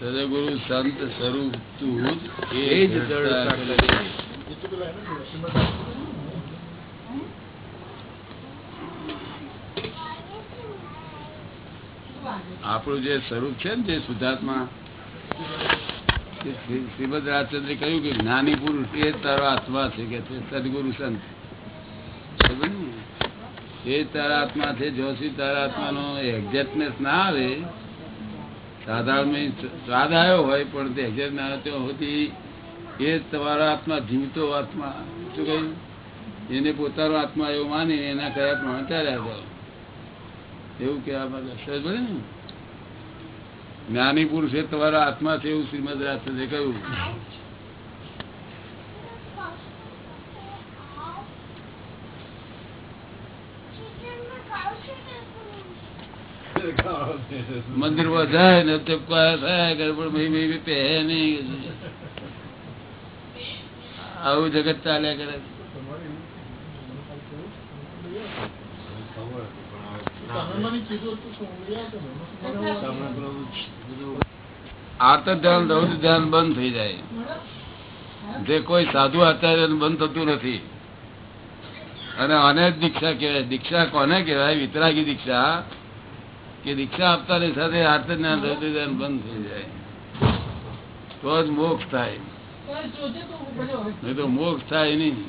સદગુરુ સંત સ્વરૂપ તું એ જ દળતા કરી દે. આપણું જે સ્વરૂપ છે ને જે તે શ્રી- શ્રીમદ રાજચંદ્રે કહ્યું કે જ્ઞાની પુરુષ એ તારો આત્મા છે કે છે, સદગુરુ સંત. એ તારા આત્મા છે, જોશી તારા આત્માનો એક્ઝેક્ટનેસ ના આવે સાધારણ સ્વાદ આવ્યો હોય, પણ તે એક્ઝેક્ટ ના ત્યાં હોતી એ તમારો આત્મા જીવતો આત્મા. શું કહ્યું? એને પોતાનો આત્મા એવું માની, એના કયા પ્રમાણે ચાલ્યા જાઓ. એવું કહેવા માટે. સમજ ને? જ્ઞાની પુરુષ એ તમારા આત્મા છે એવું શ્રીમદ રાજચંદ્રે કહ્યું. મંદિરમાં જાય ને ચપકા થાય, ગરબડ મહી મહી પહે નહીં. આવું જગત ચાલ્યા કરે આર્ત ધ્યાન રૌદ્ર ધ્યાન બંધ થઈ જાય. જે કોઈ સાધુ આચાર્ય બંધ થતું નથી. અને આને જ દીક્ષા કહેવાય. દીક્ષા કોને કહેવાય? વિતરાગી દીક્ષા. કે દીક્ષા આપતાની સાથે આર્ત જ્ઞાન રૌદ્ર ધ્યાન બંધ થઈ જાય. તો જ મોક્ષ થાય. નહીં તો મોક્ષ થાય નહીં?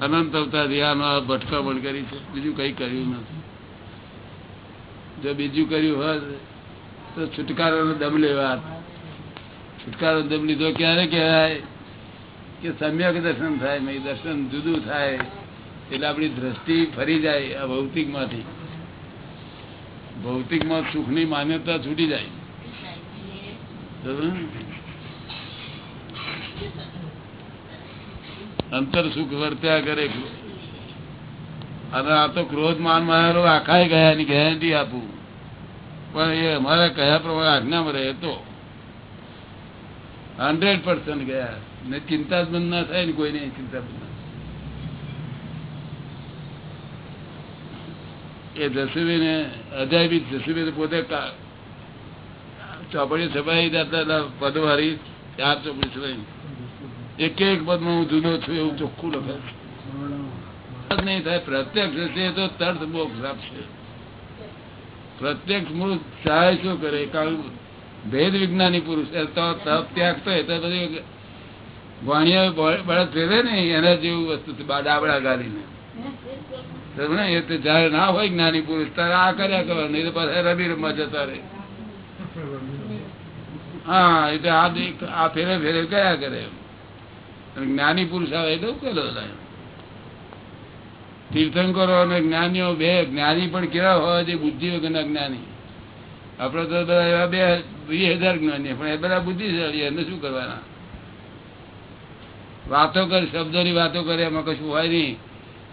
અનંત અવતાર રિયાનો ભટકામણ કરી છે. બીજું કઈ કર્યું નથી. જો બીજું કર્યું હોત, તો છુટકારો દમ લેવા છુટકારો દમ લીધો ક્યારે કહેવાય કે સમ્યક દર્શન થાય દર્શન જુદું થાય. એટલે આપણી દ્રષ્ટિ ફરી જાય આ ભૌતિક ભૌતિકમાં સુખની માન્યતા છૂટી જાય. અંતર સુખ વર્ત્યા કરે અને આ તો ક્રોધ માન મારો આખા ગયા ની ગેરંટી આપું. પણ એ અમારા કયા પ્રમાણે આજ્ઞામાં રહે તો? હંડ્રેડ પર્સન્ટ ગયા. ને ચિંતા જ બંધ ના થાય ને કોઈને ચિંતા બંધ ના થાય. એ જસુબી ને અજાયબી જસુબી પોતે ચોપડી છપાઈ જતા પદ હારી ચાર ચોપડી છપાઈ. એક એક પદમાં હું જુદો છું એવું ચોખ્ખું લખે. નહીં થાય, પ્રત્યક્ષ તો તર્થ મોક્ષ આપશે. પ્રત્યક્ષ મૂળ સહાય શું કરે? કારણ ભેદ વિજ્ઞાની પુરુષ તો ત્યાગ તો તો બધી વાણિયા બળદ ફેરે ને એના જેવું વસ્તુ ડાબડા ગાલીને સમજ ને? જયારે ના હોય જ્ઞાની પુરુષ, ત્યારે આ કર્યા કરો, નહીં રમી રમવા જતા રહે. હા એટલે આ આ ફેરે ફેરે કયા કરે જ્ઞાની પુરુષ આવે એટલે ઉકેલો તીર્થંકરો અને જ્ઞાનીઓ બે, જ્ઞાની પણ કેવા હોય છે બુદ્ધિ વગરના જ્ઞાની? આપડે તો એવા બે, વીસ હજાર જ્ઞાની પણ એ બધા બુદ્ધિશાળી એને શું કરવાના? વાતો કરે, શબ્દોની વાતો કરે, એમાં કશું હોય નહીં.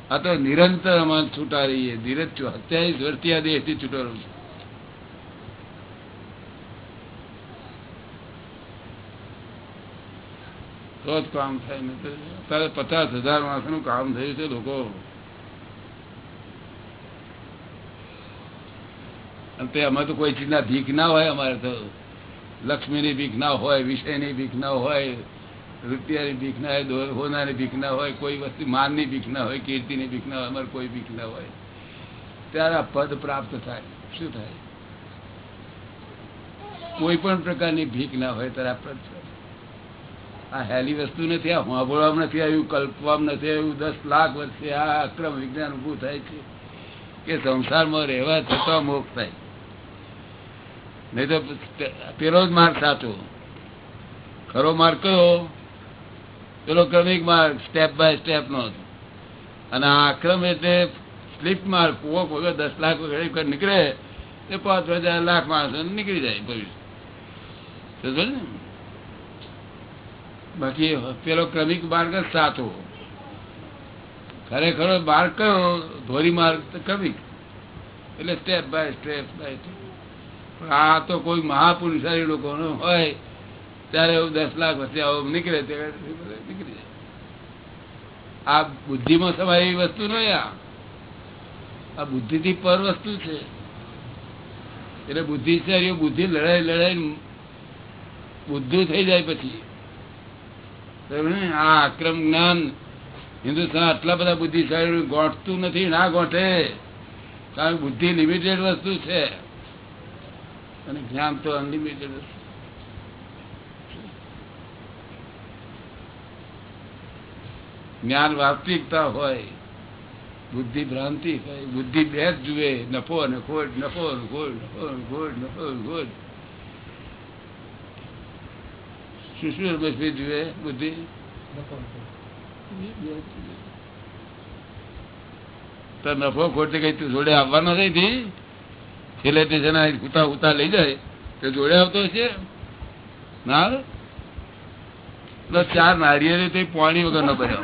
આ તો નિરંતર અમારે છૂટા રહીએ ધીરજ સત્યાવીસ વર્ષથી આ દેશથી છૂટો રહું તો જ કામ થાય ને અત્યારે પચાસ હજાર માણસનું કામ થયું છે લોકો. તે અમે તો કોઈ ચીજના ભીખ ના હોય અમારે તો. લક્ષ્મીની ભીખ ના હોય, વિષયની ભીખ ના હોય. રૂપિયાની ભીખ ના હોય હોનાની ભીખ ના હોય, કોઈ વસ્તુ, માનની ભીખ ના હોય, કીર્તિની ભીખ ના હોય, અમારે કોઈ ભીખ ના હોય. ત્યારે પદ પ્રાપ્ત થાય. શું થાય? કોઈ પણ પ્રકારની ભીખ ના હોય ત્યારે પદ આ હેલી વસ્તુ નથી, આ હોંભળવામાં નથી આવ્યું, કલ્પવામાં નથી આવ્યું. દસ લાખ વર્ષે આ અક્રમ વિજ્ઞાન ઊભું થાય છે કે સંસારમાં રહેવા છતાં મોક્ષ થાય. નહીં તો પેલો જ માર્ગ સાચો. ખરો માર્ગ કયો? પેલો ક્રમિક માર્ગ સ્ટેપ બાય સ્ટેપ નો અને આ એટલે સ્લીપ માર્ગ કોક વગર દસ લાખ વગર નીકળે તે પાંચ હજાર લાખ માણસો નીકળી જાય ભવિષ્ય. ને? બાકી પેલો ક્રમિક માર્ગ જ સાચો. ખરેખર માર્ગ કયો? ધોરી માર્ગ ક્રમિક. એટલે step by step by step આ તો કોઈ મહાપુરુષારી લોકોનો હોય ત્યારે દસ લાખ વચ્ચે આવું નીકળે નીકળી જાય. આ બુદ્ધિમાં સમાય વસ્તુ નહીં આ. આ બુદ્ધિથી પર વસ્તુ છે. એટલે બુદ્ધિશાળીઓ બુદ્ધિ લડાઈ લડાઈ બુદ્ધુ થઈ જાય પછી. આ આક્રમ જ્ઞાન હિન્દુસ્તાન આટલા બધા બુદ્ધિશાળી ગોઠતું નથી, ના ગોઠે. કારણ બુદ્ધિ લિમિટેડ વસ્તુ છે. અને જ્ઞાન તો અનલિમિટેડ વસ્તુ જ્ઞાન વાસ્તવિકતા હોય બુદ્ધિ ભ્રાંતિ હોય બુદ્ધિ બે જ જુએ નફો અને ખોટ નફો ખોટ નફો ખોટ નફો ખોટ. શું શું બસી જુએ બુદ્ધિ? તો નફો ખોટ કઈ તું જોડે આવવાનો નથી છેલ્લે તે જેના ઉતા ઉતા લઈ જાય. તો જોડે આવતો છે ના આવે? ચાર નારિયેળ તે પાણી વગર ન બન્યો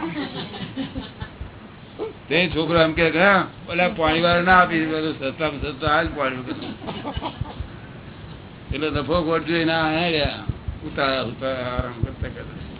તે છોકરો એમ કે ગયા ઓલા પાણી વાળા ના આપી બધું સસ્તામાં સસ્તા આ પાણી વગર. એટલે નફો ખોટ જોઈ ના હે ઉતારા ઉતારા આરામ કરતા કરતા